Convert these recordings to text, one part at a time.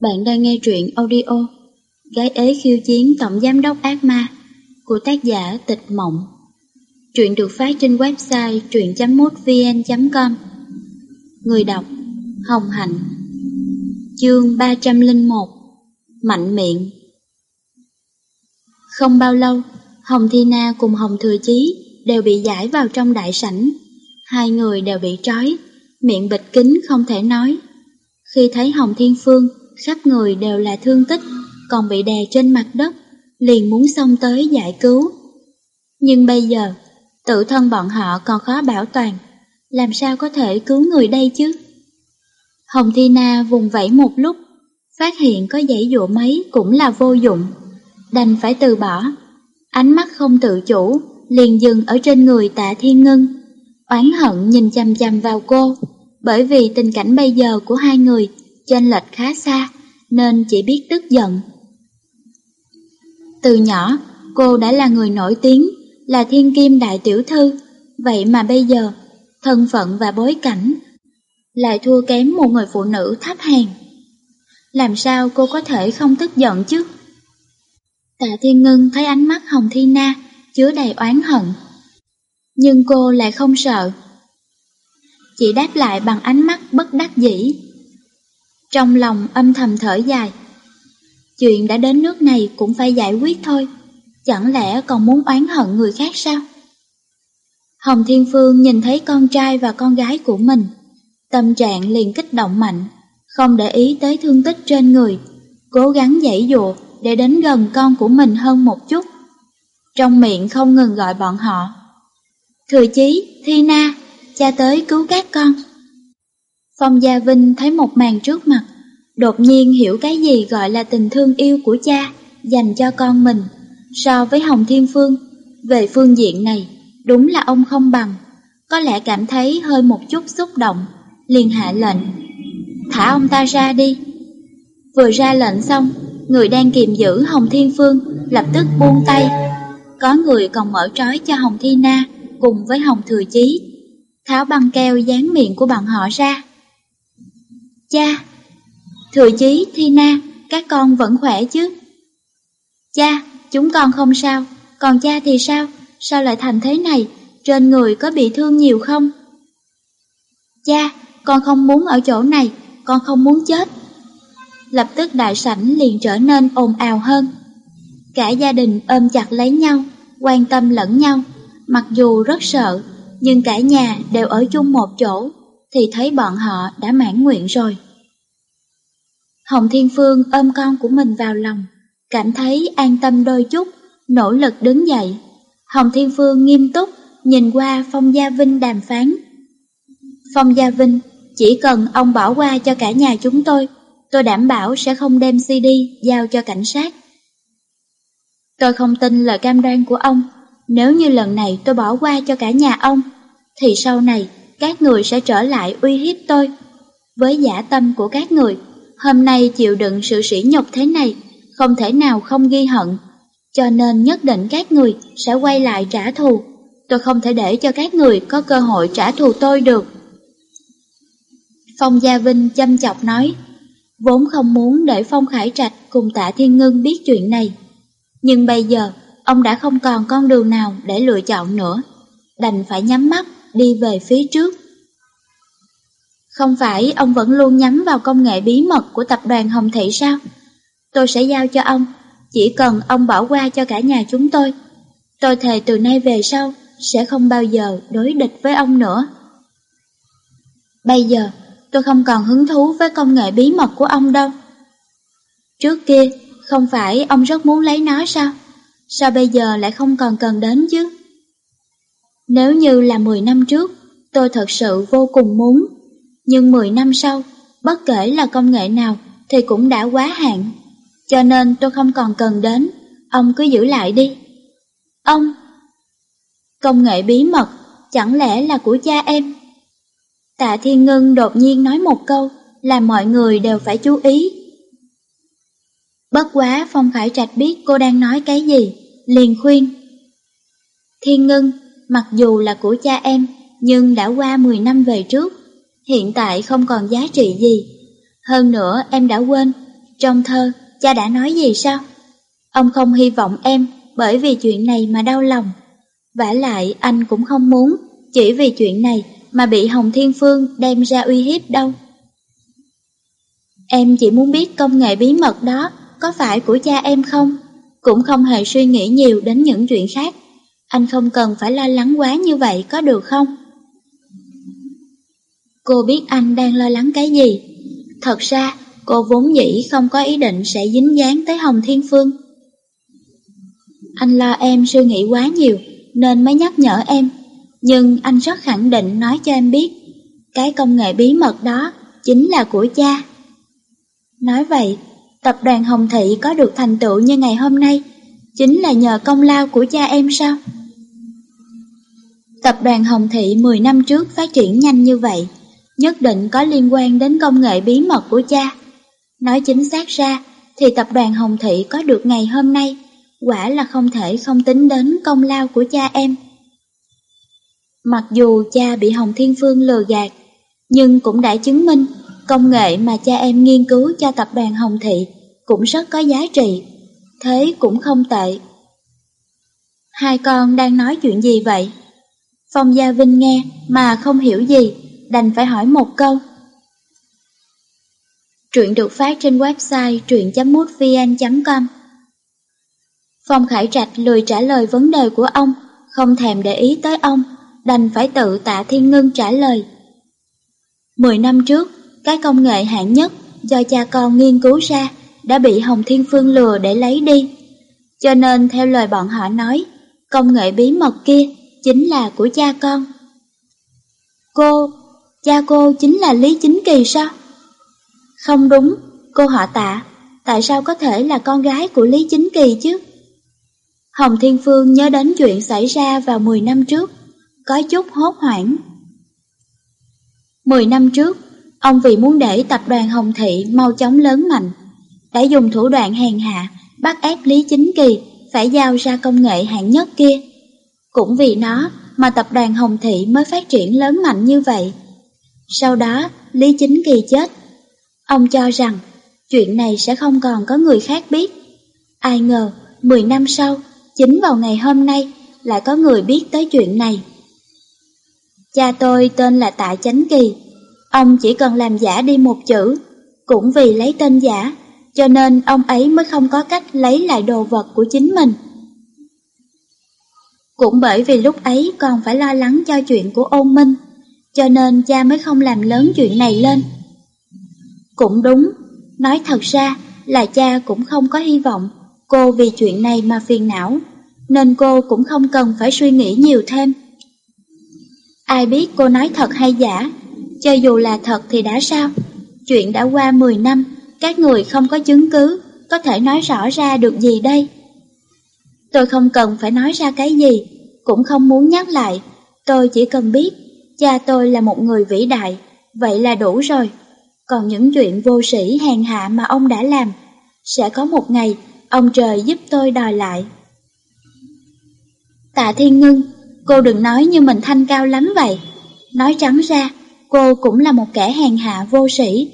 Bạn đang nghe truyện audio Gái ế khiêu chiến tổng giám đốc ác ma của tác giả Tịch Mộng. Truyện được phát trên website truyện.mútvn.com Người đọc Hồng Hạnh Chương 301 Mạnh miệng Không bao lâu, Hồng Thi Na cùng Hồng Thừa Chí đều bị giải vào trong đại sảnh. Hai người đều bị trói, miệng bịt kín không thể nói. Khi thấy Hồng Thiên Phương, khắp người đều là thương tích, còn bị đè trên mặt đất, liền muốn xông tới giải cứu. Nhưng bây giờ, tự thân bọn họ còn khó bảo toàn, làm sao có thể cứu người đây chứ? Hồng Thi Na vùng vẫy một lúc, phát hiện có dãy dụa mấy cũng là vô dụng, đành phải từ bỏ. Ánh mắt không tự chủ, liền dừng ở trên người tạ thiên ngân, oán hận nhìn chăm chăm vào cô, bởi vì tình cảnh bây giờ của hai người chênh lệch khá xa, nên chỉ biết tức giận. Từ nhỏ, cô đã là người nổi tiếng, là thiên kim đại tiểu thư, vậy mà bây giờ, thân phận và bối cảnh lại thua kém một người phụ nữ thấp hèn. Làm sao cô có thể không tức giận chứ? Tạ Thiên Ngân thấy ánh mắt Hồng Thi Na chứa đầy oán hận. Nhưng cô lại không sợ. Chỉ đáp lại bằng ánh mắt bất đắc dĩ. Trong lòng âm thầm thở dài. Chuyện đã đến nước này cũng phải giải quyết thôi. Chẳng lẽ còn muốn oán hận người khác sao? Hồng Thiên Phương nhìn thấy con trai và con gái của mình. Tâm trạng liền kích động mạnh, không để ý tới thương tích trên người. Cố gắng dãy dụa để đến gần con của mình hơn một chút. Trong miệng không ngừng gọi bọn họ. Thừa chí, Thi Na, cha tới cứu các con. Phong Gia Vinh thấy một màn trước mặt, đột nhiên hiểu cái gì gọi là tình thương yêu của cha dành cho con mình. So với Hồng Thiên Phương, về phương diện này, đúng là ông không bằng. Có lẽ cảm thấy hơi một chút xúc động, liền hạ lệnh. Thả ông ta ra đi. Vừa ra lệnh xong, người đang kiềm giữ Hồng Thiên Phương lập tức buông tay. Có người còn mở trói cho Hồng Thi Na cùng với Hồng Thừa Chí, tháo băng keo dán miệng của bọn họ ra. Cha! Thừa Chí, Thi Na, các con vẫn khỏe chứ? Cha, chúng con không sao, còn cha thì sao? Sao lại thành thế này? Trên người có bị thương nhiều không? Cha, con không muốn ở chỗ này, con không muốn chết. Lập tức đại sảnh liền trở nên ồn ào hơn. Cả gia đình ôm chặt lấy nhau, quan tâm lẫn nhau. Mặc dù rất sợ, nhưng cả nhà đều ở chung một chỗ, thì thấy bọn họ đã mãn nguyện rồi. Hồng Thiên Phương ôm con của mình vào lòng, cảm thấy an tâm đôi chút, nỗ lực đứng dậy. Hồng Thiên Phương nghiêm túc nhìn qua Phong Gia Vinh đàm phán. Phong Gia Vinh, chỉ cần ông bỏ qua cho cả nhà chúng tôi, tôi đảm bảo sẽ không đem CD giao cho cảnh sát. Tôi không tin lời cam đoan của ông, nếu như lần này tôi bỏ qua cho cả nhà ông, thì sau này các người sẽ trở lại uy hiếp tôi. Với giả tâm của các người, hôm nay chịu đựng sự sỉ nhục thế này, không thể nào không ghi hận, cho nên nhất định các người sẽ quay lại trả thù. Tôi không thể để cho các người có cơ hội trả thù tôi được. Phong Gia Vinh chăm chọc nói, vốn không muốn để Phong Khải Trạch cùng tạ Thiên Ngân biết chuyện này. Nhưng bây giờ, ông đã không còn con đường nào để lựa chọn nữa, đành phải nhắm mắt đi về phía trước. Không phải ông vẫn luôn nhắm vào công nghệ bí mật của tập đoàn Hồng Thị sao? Tôi sẽ giao cho ông, chỉ cần ông bỏ qua cho cả nhà chúng tôi. Tôi thề từ nay về sau sẽ không bao giờ đối địch với ông nữa. Bây giờ, tôi không còn hứng thú với công nghệ bí mật của ông đâu. Trước kia, không phải ông rất muốn lấy nó sao? Sao bây giờ lại không còn cần đến chứ? Nếu như là 10 năm trước, tôi thật sự vô cùng muốn. Nhưng 10 năm sau, bất kể là công nghệ nào thì cũng đã quá hạn. Cho nên tôi không còn cần đến, ông cứ giữ lại đi. Ông! Công nghệ bí mật, chẳng lẽ là của cha em? Tạ Thiên Ngân đột nhiên nói một câu, làm mọi người đều phải chú ý. Bất quá Phong Khải Trạch biết cô đang nói cái gì, liền khuyên. Thiên Ngân, mặc dù là của cha em, nhưng đã qua 10 năm về trước, hiện tại không còn giá trị gì. Hơn nữa em đã quên, trong thơ, cha đã nói gì sao? Ông không hy vọng em bởi vì chuyện này mà đau lòng. vả lại anh cũng không muốn chỉ vì chuyện này mà bị Hồng Thiên Phương đem ra uy hiếp đâu. Em chỉ muốn biết công nghệ bí mật đó có phải của cha em không? Cũng không hề suy nghĩ nhiều đến những chuyện khác. Anh không cần phải lo lắng quá như vậy có được không? Cô biết anh đang lo lắng cái gì. Thật ra, cô vốn dĩ không có ý định sẽ dính dáng tới Hồng Thiên Phương. Anh lo em suy nghĩ quá nhiều nên mới nhắc nhở em. Nhưng anh rất khẳng định nói cho em biết, cái công nghệ bí mật đó chính là của cha. Nói vậy, tập đoàn Hồng Thị có được thành tựu như ngày hôm nay, chính là nhờ công lao của cha em sao? Tập đoàn Hồng Thị 10 năm trước phát triển nhanh như vậy, nhất định có liên quan đến công nghệ bí mật của cha. Nói chính xác ra, thì tập đoàn Hồng Thị có được ngày hôm nay, quả là không thể không tính đến công lao của cha em. Mặc dù cha bị Hồng Thiên Phương lừa gạt, nhưng cũng đã chứng minh công nghệ mà cha em nghiên cứu cho tập đoàn Hồng Thị cũng rất có giá trị, thế cũng không tệ. Hai con đang nói chuyện gì vậy? Phong Gia Vinh nghe mà không hiểu gì, đành phải hỏi một câu. Truyện được phát trên website truyện.mútvn.com Phong Khải Trạch lười trả lời vấn đề của ông, không thèm để ý tới ông, đành phải tự tạ Thiên Ngân trả lời. Mười năm trước, cái công nghệ hạng nhất do cha con nghiên cứu ra đã bị Hồng Thiên Phương lừa để lấy đi. Cho nên theo lời bọn họ nói, công nghệ bí mật kia chính là của cha con. Cô, cha cô chính là Lý Chính Kỳ sao? Không đúng, cô họ tạ, tại sao có thể là con gái của Lý Chính Kỳ chứ? Hồng Thiên Phương nhớ đến chuyện xảy ra vào 10 năm trước, có chút hốt hoảng. 10 năm trước, ông vì muốn để tập đoàn Hồng Thị mau chóng lớn mạnh, đã dùng thủ đoạn hèn hạ bắt ép Lý Chính Kỳ phải giao ra công nghệ hạng nhất kia. Cũng vì nó mà tập đoàn Hồng Thị mới phát triển lớn mạnh như vậy. Sau đó, Lý Chính Kỳ chết. Ông cho rằng chuyện này sẽ không còn có người khác biết. Ai ngờ, 10 năm sau, chính vào ngày hôm nay lại có người biết tới chuyện này. Cha tôi tên là Tạ Chánh Kỳ, ông chỉ cần làm giả đi một chữ, cũng vì lấy tên giả, cho nên ông ấy mới không có cách lấy lại đồ vật của chính mình. Cũng bởi vì lúc ấy còn phải lo lắng cho chuyện của ôn minh, cho nên cha mới không làm lớn chuyện này lên. Cũng đúng, nói thật ra là cha cũng không có hy vọng cô vì chuyện này mà phiền não, nên cô cũng không cần phải suy nghĩ nhiều thêm. Ai biết cô nói thật hay giả, cho dù là thật thì đã sao, chuyện đã qua 10 năm, các người không có chứng cứ, có thể nói rõ ra được gì đây? Tôi không cần phải nói ra cái gì, cũng không muốn nhắc lại, tôi chỉ cần biết cha tôi là một người vĩ đại, vậy là đủ rồi. Còn những chuyện vô sĩ hèn hạ mà ông đã làm, sẽ có một ngày ông trời giúp tôi đòi lại. Tạ Thiên Ngân, cô đừng nói như mình thanh cao lắm vậy. Nói trắng ra, cô cũng là một kẻ hèn hạ vô sĩ.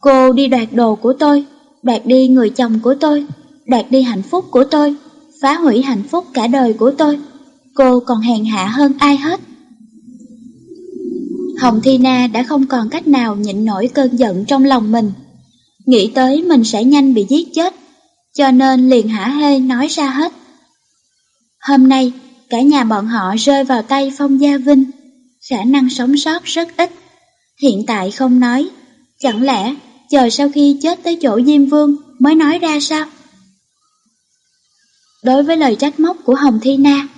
Cô đi đoạt đồ của tôi, đoạt đi người chồng của tôi, đoạt đi hạnh phúc của tôi, phá hủy hạnh phúc cả đời của tôi. Cô còn hèn hạ hơn ai hết. Hồng Thi Na đã không còn cách nào nhịn nổi cơn giận trong lòng mình. Nghĩ tới mình sẽ nhanh bị giết chết, cho nên liền hả hê nói ra hết. Hôm nay, cả nhà bọn họ rơi vào tay Phong Gia Vinh, khả năng sống sót rất ít. Hiện tại không nói, chẳng lẽ chờ sau khi chết tới chỗ Diêm Vương mới nói ra sao? Đối với lời trách móc của Hồng Thi Na,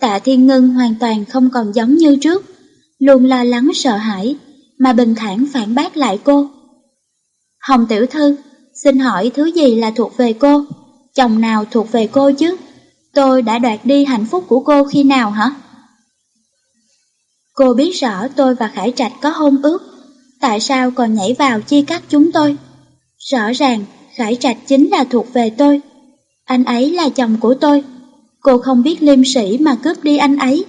Tạ Thiên Ngân hoàn toàn không còn giống như trước, luôn lo lắng sợ hãi, mà bình thản phản bác lại cô. Hồng Tiểu Thư, xin hỏi thứ gì là thuộc về cô, chồng nào thuộc về cô chứ? Tôi đã đoạt đi hạnh phúc của cô khi nào hả? Cô biết rõ tôi và Khải Trạch có hôn ước, tại sao còn nhảy vào chia cắt chúng tôi? Rõ ràng Khải Trạch chính là thuộc về tôi, anh ấy là chồng của tôi. Cô không biết liêm sĩ mà cướp đi anh ấy,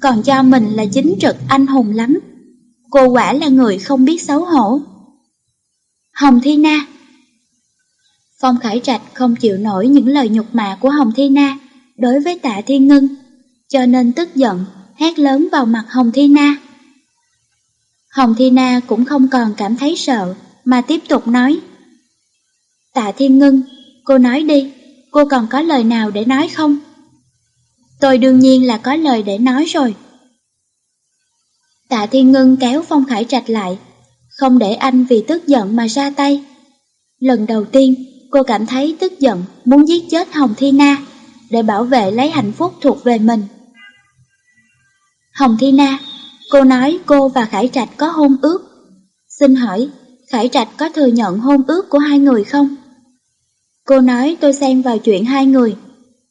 còn cho mình là chính trực anh hùng lắm. Cô quả là người không biết xấu hổ. Hồng Thi Na Phong Khải Trạch không chịu nổi những lời nhục mạ của Hồng Thi Na đối với tạ Thiên Ngân, cho nên tức giận, hét lớn vào mặt Hồng Thi Na. Hồng Thi Na cũng không còn cảm thấy sợ, mà tiếp tục nói. Tạ Thiên Ngân, cô nói đi, cô còn có lời nào để nói không? Tôi đương nhiên là có lời để nói rồi. Tạ Thiên Ngân kéo Phong Khải Trạch lại, không để anh vì tức giận mà ra tay. Lần đầu tiên, cô cảm thấy tức giận muốn giết chết Hồng Thi Na để bảo vệ lấy hạnh phúc thuộc về mình. Hồng Thi Na, cô nói cô và Khải Trạch có hôn ước. Xin hỏi, Khải Trạch có thừa nhận hôn ước của hai người không? Cô nói tôi xen vào chuyện hai người.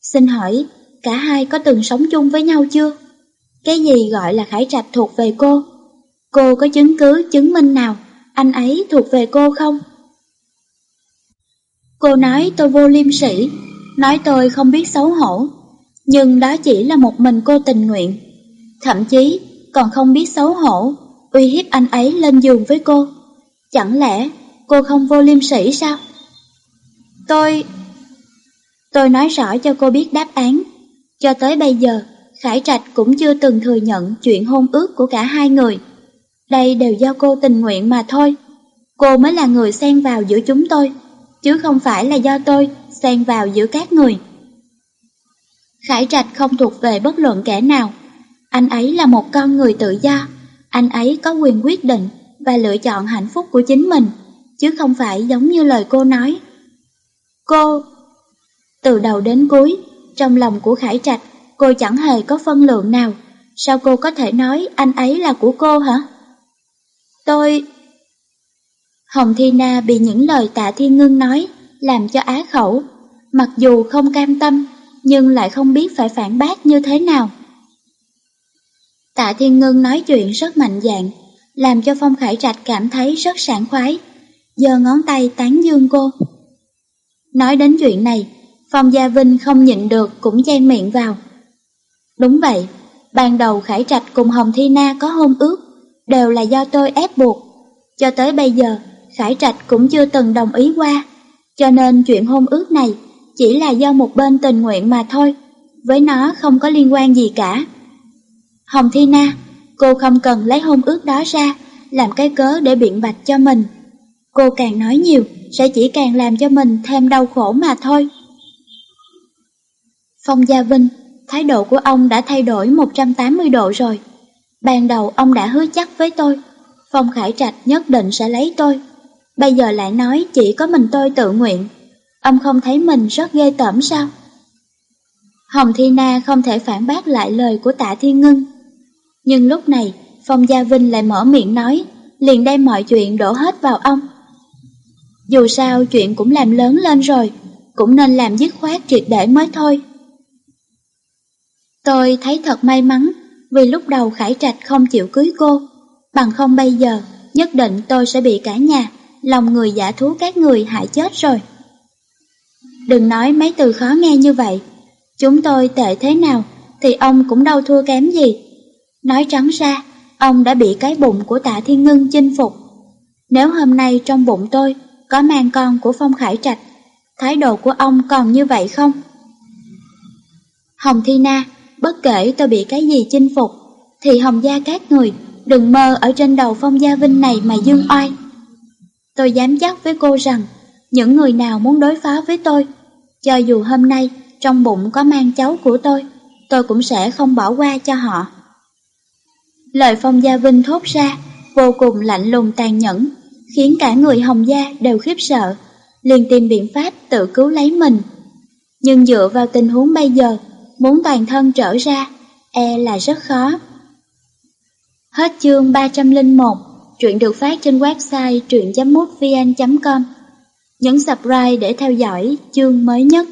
Xin hỏi, cả hai có từng sống chung với nhau chưa? Cái gì gọi là Khải Trạch thuộc về cô? Cô có chứng cứ chứng minh nào anh ấy thuộc về cô không? Cô nói tôi vô liêm sỉ, nói tôi không biết xấu hổ, nhưng đó chỉ là một mình cô tình nguyện. Thậm chí còn không biết xấu hổ, uy hiếp anh ấy lên giường với cô. Chẳng lẽ cô không vô liêm sỉ sao? Tôi... Tôi nói rõ cho cô biết đáp án. Cho tới bây giờ, Khải Trạch cũng chưa từng thừa nhận chuyện hôn ước của cả hai người. Đây đều do cô tình nguyện mà thôi. Cô mới là người xen vào giữa chúng tôi, chứ không phải là do tôi xen vào giữa các người. Khải Trạch không thuộc về bất luận kẻ nào. Anh ấy là một con người tự do. Anh ấy có quyền quyết định và lựa chọn hạnh phúc của chính mình, chứ không phải giống như lời cô nói. Cô... Từ đầu đến cuối, trong lòng của Khải Trạch, cô chẳng hề có phân lượng nào. Sao cô có thể nói anh ấy là của cô hả? Tôi... Hồng Thi Na bị những lời tạ thiên ngưng nói, làm cho á khẩu. Mặc dù không cam tâm, nhưng lại không biết phải phản bác như thế nào. Tạ Thiên Ngân nói chuyện rất mạnh dạn, làm cho Phong Khải Trạch cảm thấy rất sảng khoái, giơ ngón tay tán dương cô. Nói đến chuyện này, Phong Gia Vinh không nhịn được cũng chen miệng vào. Đúng vậy, ban đầu Khải Trạch cùng Hồng Thi Na có hôn ước, đều là do tôi ép buộc. Cho tới bây giờ, Khải Trạch cũng chưa từng đồng ý qua, cho nên chuyện hôn ước này chỉ là do một bên tình nguyện mà thôi, với nó không có liên quan gì cả. Hồng Thi Na, cô không cần lấy hôn ước đó ra, làm cái cớ để biện bạch cho mình. Cô càng nói nhiều, sẽ chỉ càng làm cho mình thêm đau khổ mà thôi. Phong Gia Vinh, thái độ của ông đã thay đổi 180 độ rồi. Ban đầu ông đã hứa chắc với tôi, Phong Khải Trạch nhất định sẽ lấy tôi. Bây giờ lại nói chỉ có mình tôi tự nguyện. Ông không thấy mình rất ghê tởm sao? Hồng Thi Na không thể phản bác lại lời của tạ Thiên Ngân. Nhưng lúc này, Phong Gia Vinh lại mở miệng nói, liền đem mọi chuyện đổ hết vào ông. Dù sao chuyện cũng làm lớn lên rồi, cũng nên làm dứt khoát triệt để mới thôi. Tôi thấy thật may mắn vì lúc đầu Khải Trạch không chịu cưới cô, bằng không bây giờ nhất định tôi sẽ bị cả nhà, lòng người giả thú các người hại chết rồi. Đừng nói mấy từ khó nghe như vậy, chúng tôi tệ thế nào thì ông cũng đâu thua kém gì. Nói trắng ra, ông đã bị cái bụng của tạ thiên ngân chinh phục. Nếu hôm nay trong bụng tôi có mang con của Phong Khải Trạch, thái độ của ông còn như vậy không? Hồng Thi Na, bất kể tôi bị cái gì chinh phục, thì Hồng gia các người đừng mơ ở trên đầu Phong Gia Vinh này mà dương oai. Tôi dám chắc với cô rằng, những người nào muốn đối phó với tôi, cho dù hôm nay trong bụng có mang cháu của tôi, tôi cũng sẽ không bỏ qua cho họ. Lời Phong Gia Vinh thốt ra, vô cùng lạnh lùng tàn nhẫn, khiến cả người Hồng Gia đều khiếp sợ, liền tìm biện pháp tự cứu lấy mình. Nhưng dựa vào tình huống bây giờ, muốn toàn thân trở ra, e là rất khó. Hết chương 301, truyện được phát trên website truyện.mútvn.com. Nhấn subscribe để theo dõi chương mới nhất.